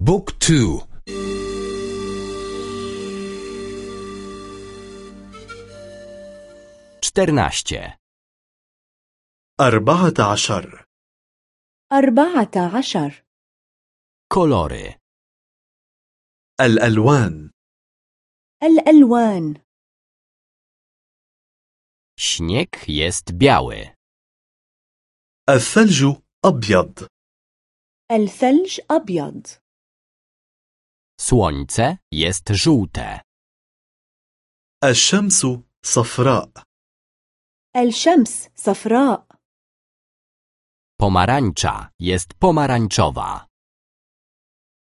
بوك تو czternaście, أربعة عشر أربعة عشر kolory, الألوان الألوان śnieg jest biały, الثلج أبيض الثلج أبيض słońce jest żółte, الشمس صفراء الشمس صفراء pomarańcza jest pomarańczowa,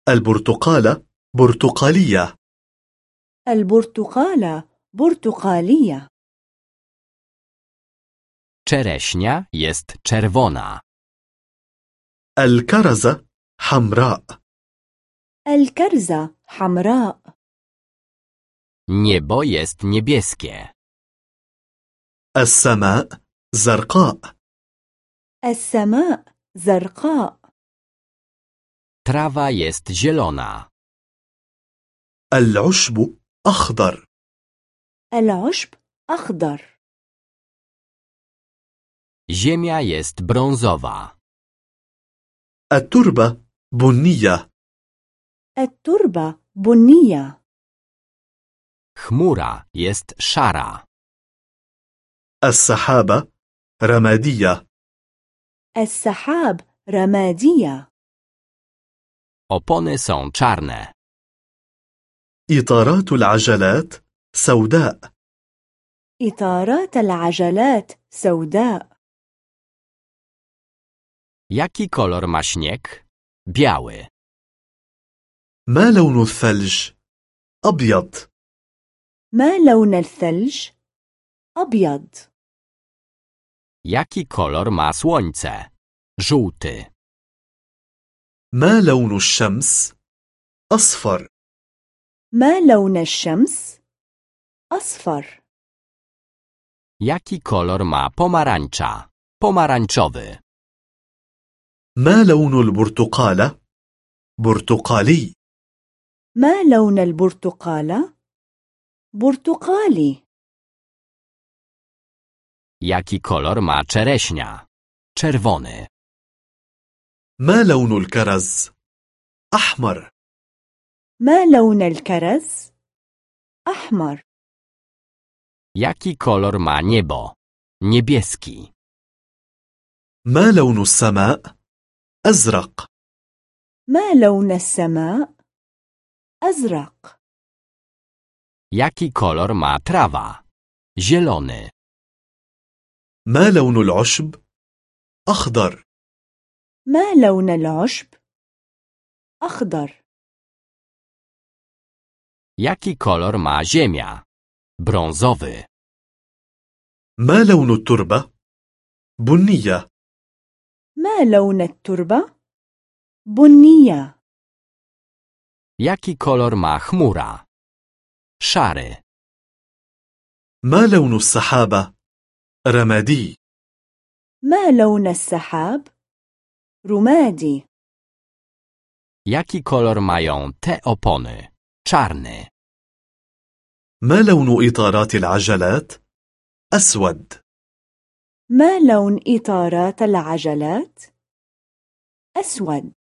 البرتقالة برتقالية البرتقالة برتقالية czereśnia jest czerwona, الكرزة حمراء الكرزة حمراء. Niebo jest niebieskie, السماء زرقاء. السماء زرقاء. Trawa jest zielona, العشب أخضر. العشب أخضر. Ziemia jest brązowa, التربة بنية. التربة بنية. Chmura jest szara, السحابة رمادية. السحاب رمادية. Opony są czarne, إطارات العجلات سوداء. إطارات العجلات سوداء. Jaki kolor ma śnieg? Biały. ما لون الثلج؟ أبيض ما لون الثلج؟ أبيض Jaki kolor ma słońce? Żółty. ما لون الشمس؟ أصفر ما لون الشمس؟ أصفر Jaki kolor ma pomarańcza? Pomarańczowy. ما لون البرتقالة؟ برتقالي ما لون البرتقالة؟ برتقالي Jaki kolor ma czereśnia? Czerwony. ما لون الكرز؟ أحمر ما لون الكرز؟ أحمر Jaki kolor ma niebo? Niebieski. ما لون السماء؟ أزرق ما لون السماء؟ أزرق Jaki kolor ma trawa? Zielony. ما لون العشب؟ أخضر ما لون العشب؟ أخضر Jaki kolor ma ziemia? Brązowy. ما لون التربة؟ بنية ما لون التربة؟ بنية Jaki kolor ma chmura? Szary. ما لون السحابة؟ رمادي ما لون السحاب؟ رمادي Jaki kolor mają te opony? Czarny. ما لون إطارات العجلات؟ أسود ما لون إطارات العجلات؟ أسود